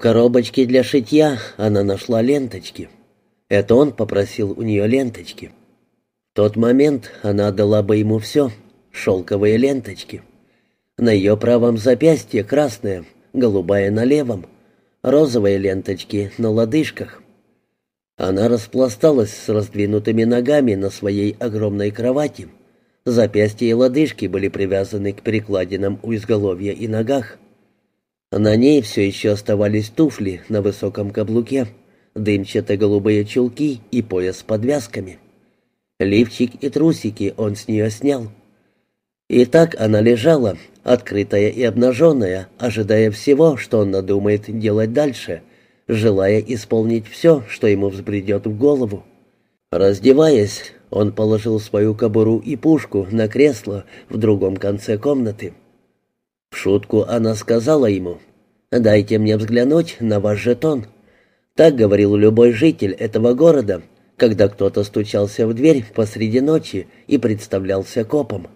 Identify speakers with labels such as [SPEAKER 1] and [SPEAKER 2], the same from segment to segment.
[SPEAKER 1] коробочке для шитья она нашла ленточки. Это он попросил у нее ленточки. В тот момент она отдала бы ему все — шелковые ленточки. На ее правом запястье красная, голубая на левом, розовые ленточки на лодыжках. Она распласталась с раздвинутыми ногами на своей огромной кровати. Запястья и лодыжки были привязаны к перекладинам у изголовья и ногах. На ней все еще оставались туфли на высоком каблуке, дымчатые голубые чулки и пояс с подвязками. Лифчик и трусики он с нее снял. И так она лежала, открытая и обнаженная, ожидая всего, что он надумает делать дальше, желая исполнить все, что ему взбредет в голову. Раздеваясь, он положил свою кобуру и пушку на кресло в другом конце комнаты. В шутку она сказала ему, «Дайте мне взглянуть на ваш жетон». Так говорил любой житель этого города, когда кто-то стучался в дверь посреди ночи и представлялся копом.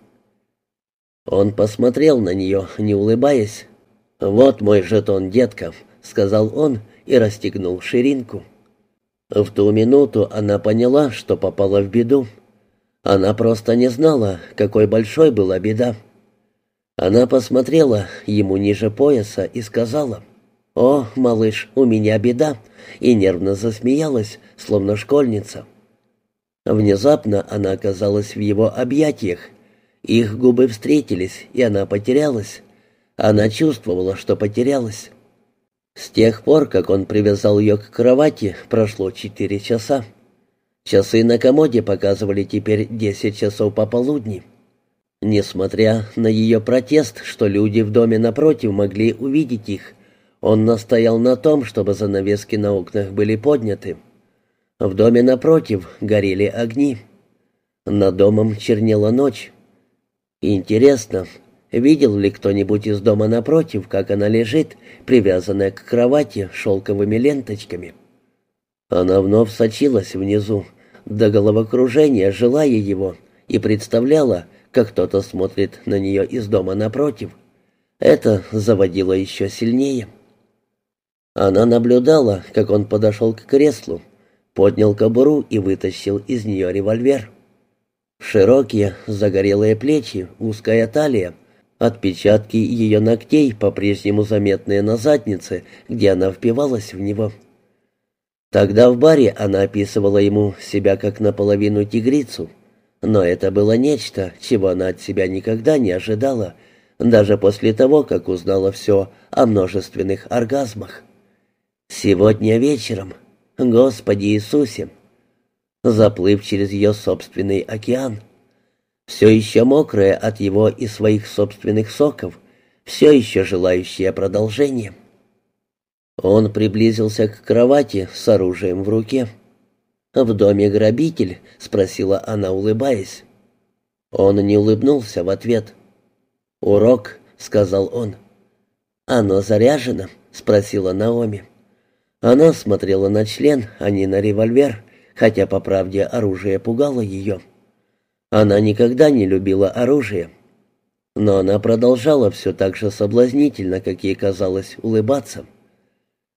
[SPEAKER 1] Он посмотрел на нее, не улыбаясь. «Вот мой жетон, детка», — сказал он и расстегнул ширинку. В ту минуту она поняла, что попала в беду. Она просто не знала, какой большой была беда. Она посмотрела ему ниже пояса и сказала, «О, малыш, у меня беда», и нервно засмеялась, словно школьница. Внезапно она оказалась в его объятиях. Их губы встретились, и она потерялась. Она чувствовала, что потерялась. С тех пор, как он привязал ее к кровати, прошло четыре часа. Часы на комоде показывали теперь десять часов пополудни. Несмотря на ее протест, что люди в доме напротив могли увидеть их, он настоял на том, чтобы занавески на окнах были подняты. В доме напротив горели огни. Над домом чернела ночь. Интересно, видел ли кто-нибудь из дома напротив, как она лежит, привязанная к кровати шелковыми ленточками? Она вновь сочилась внизу, до головокружения, желая его, и представляла, как кто-то смотрит на нее из дома напротив. Это заводило еще сильнее. Она наблюдала, как он подошел к креслу, поднял кобуру и вытащил из нее револьвер. Широкие, загорелые плечи, узкая талия, отпечатки ее ногтей по-прежнему заметные на заднице, где она впивалась в него. Тогда в баре она описывала ему себя как наполовину тигрицу — но это было нечто, чего она от себя никогда не ожидала, даже после того, как узнала все о множественных оргазмах. Сегодня вечером, Господи Иисусе, заплыв через ее собственный океан, все еще мокрая от его и своих собственных соков, все еще желающая продолжения. Он приблизился к кровати с оружием в руке. «В доме грабитель?» — спросила она, улыбаясь. Он не улыбнулся в ответ. «Урок», — сказал он. «Оно заряжено?» — спросила Наоми. Она смотрела на член, а не на револьвер, хотя, по правде, оружие пугало ее. Она никогда не любила оружие. Но она продолжала все так же соблазнительно, как ей казалось, улыбаться.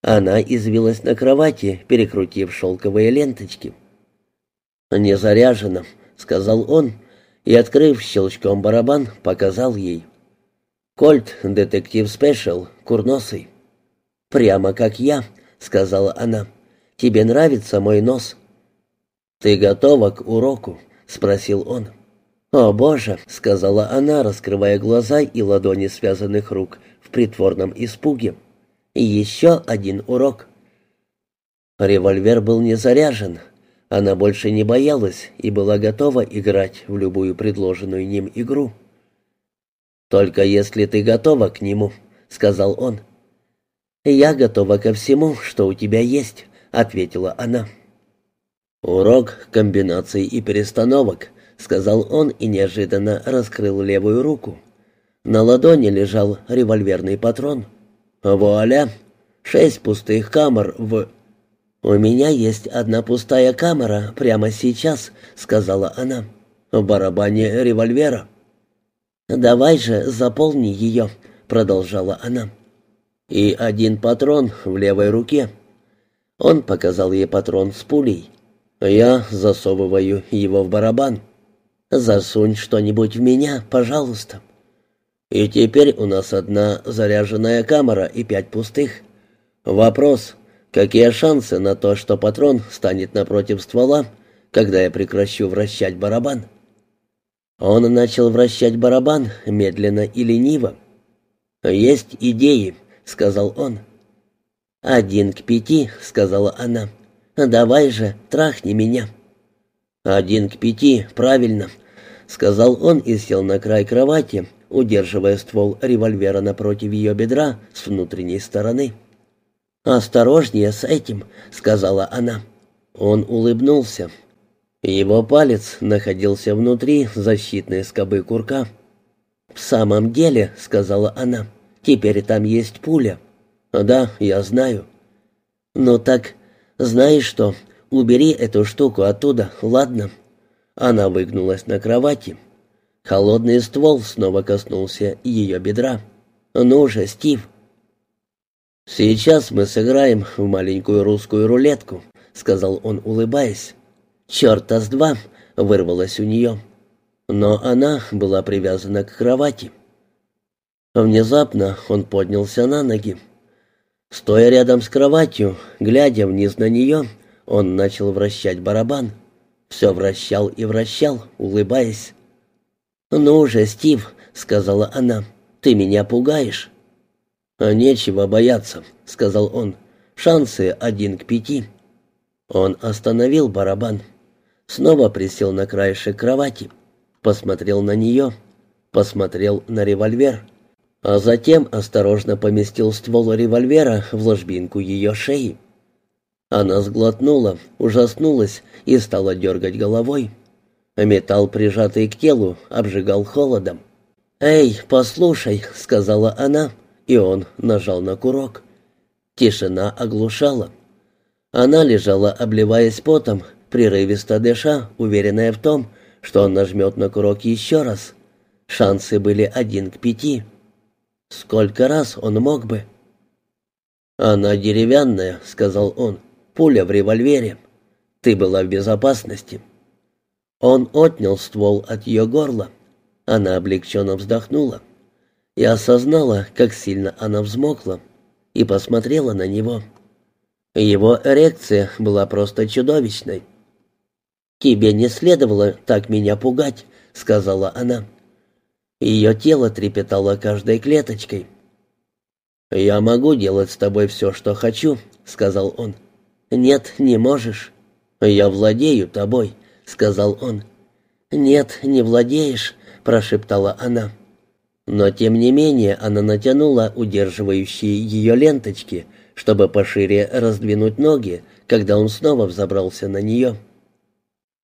[SPEAKER 1] Она извилась на кровати, перекрутив шелковые ленточки. «Не заряжено», — сказал он, и, открыв щелчком барабан, показал ей. «Кольт, детектив спешл, курносый». «Прямо как я», — сказала она. «Тебе нравится мой нос?» «Ты готова к уроку?» — спросил он. «О, Боже!» — сказала она, раскрывая глаза и ладони связанных рук в притворном испуге. И еще один урок. Револьвер был не заряжен. Она больше не боялась и была готова играть в любую предложенную ним игру. «Только если ты готова к нему», — сказал он. «Я готова ко всему, что у тебя есть», — ответила она. «Урок комбинаций и перестановок», — сказал он и неожиданно раскрыл левую руку. На ладони лежал револьверный патрон. «Вуаля! Шесть пустых камер в...» «У меня есть одна пустая камера прямо сейчас», — сказала она. «В барабане револьвера». «Давай же заполни ее», — продолжала она. И один патрон в левой руке. Он показал ей патрон с пулей. Я засовываю его в барабан. Засунь что-нибудь в меня, пожалуйста. И теперь у нас одна заряженная камера и пять пустых. Вопрос, какие шансы на то, что патрон станет напротив ствола, когда я прекращу вращать барабан? Он начал вращать барабан медленно и лениво. «Есть идеи», — сказал он. «Один к пяти», — сказала она. «Давай же, трахни меня». «Один к пяти, правильно», — сказал он и сел на край кровати, удерживая ствол револьвера напротив ее бедра с внутренней стороны. «Осторожнее с этим», — сказала она. Он улыбнулся. Его палец находился внутри защитной скобы курка. «В самом деле», — сказала она, — «теперь там есть пуля». «Да, я знаю». «Ну так, знаешь что, убери эту штуку оттуда, ладно?» Она выгнулась на кровати. Холодный ствол снова коснулся ее бедра. «Ну же, Стив!» «Сейчас мы сыграем в маленькую русскую рулетку», — сказал он, улыбаясь. «Черта с два!» — вырвалось у нее. Но она была привязана к кровати. Внезапно он поднялся на ноги. Стоя рядом с кроватью, глядя вниз на нее, он начал вращать барабан. Все вращал и вращал, улыбаясь. «Ну уже, Стив», — сказала она, — «ты меня пугаешь». «А нечего бояться», — сказал он. «Шансы один к пяти». Он остановил барабан. Снова присел на краешек кровати. Посмотрел на нее. Посмотрел на револьвер. А затем осторожно поместил ствол револьвера в ложбинку ее шеи. Она сглотнула, ужаснулась и стала дергать головой. Металл, прижатый к телу, обжигал холодом. «Эй, послушай», — сказала она, и он нажал на курок. Тишина оглушала. Она лежала, обливаясь потом, прерывисто дыша, уверенная в том, что он нажмет на курок еще раз. Шансы были один к пяти. Сколько раз он мог бы? «Она деревянная», — сказал он. «Пуля в револьвере. Ты была в безопасности». Он отнял ствол от ее горла. Она облегченно вздохнула. И осознала, как сильно она взмокла, и посмотрела на него. Его эрекция была просто чудовищной. «Тебе не следовало так меня пугать», — сказала она. Ее тело трепетало каждой клеточкой. «Я могу делать с тобой все, что хочу», — сказал он. «Нет, не можешь. Я владею тобой», — сказал он. «Нет, не владеешь», — прошептала она. Но тем не менее она натянула удерживающие ее ленточки, чтобы пошире раздвинуть ноги, когда он снова взобрался на нее.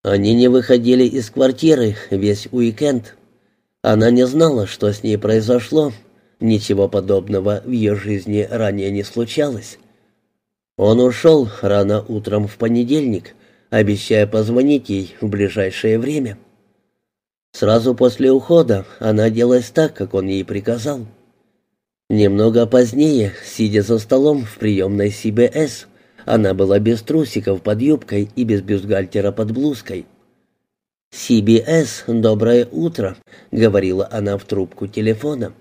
[SPEAKER 1] Они не выходили из квартиры весь уикенд. Она не знала, что с ней произошло. Ничего подобного в ее жизни ранее не случалось. Он ушел рано утром в понедельник, обещая позвонить ей в ближайшее время. Сразу после ухода она оделась так, как он ей приказал. Немного позднее, сидя за столом в приемной CBS, она была без трусиков под юбкой и без бюстгальтера под блузкой. «CBS, доброе утро», — говорила она в трубку телефона.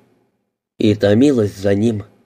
[SPEAKER 1] И томилась за ним —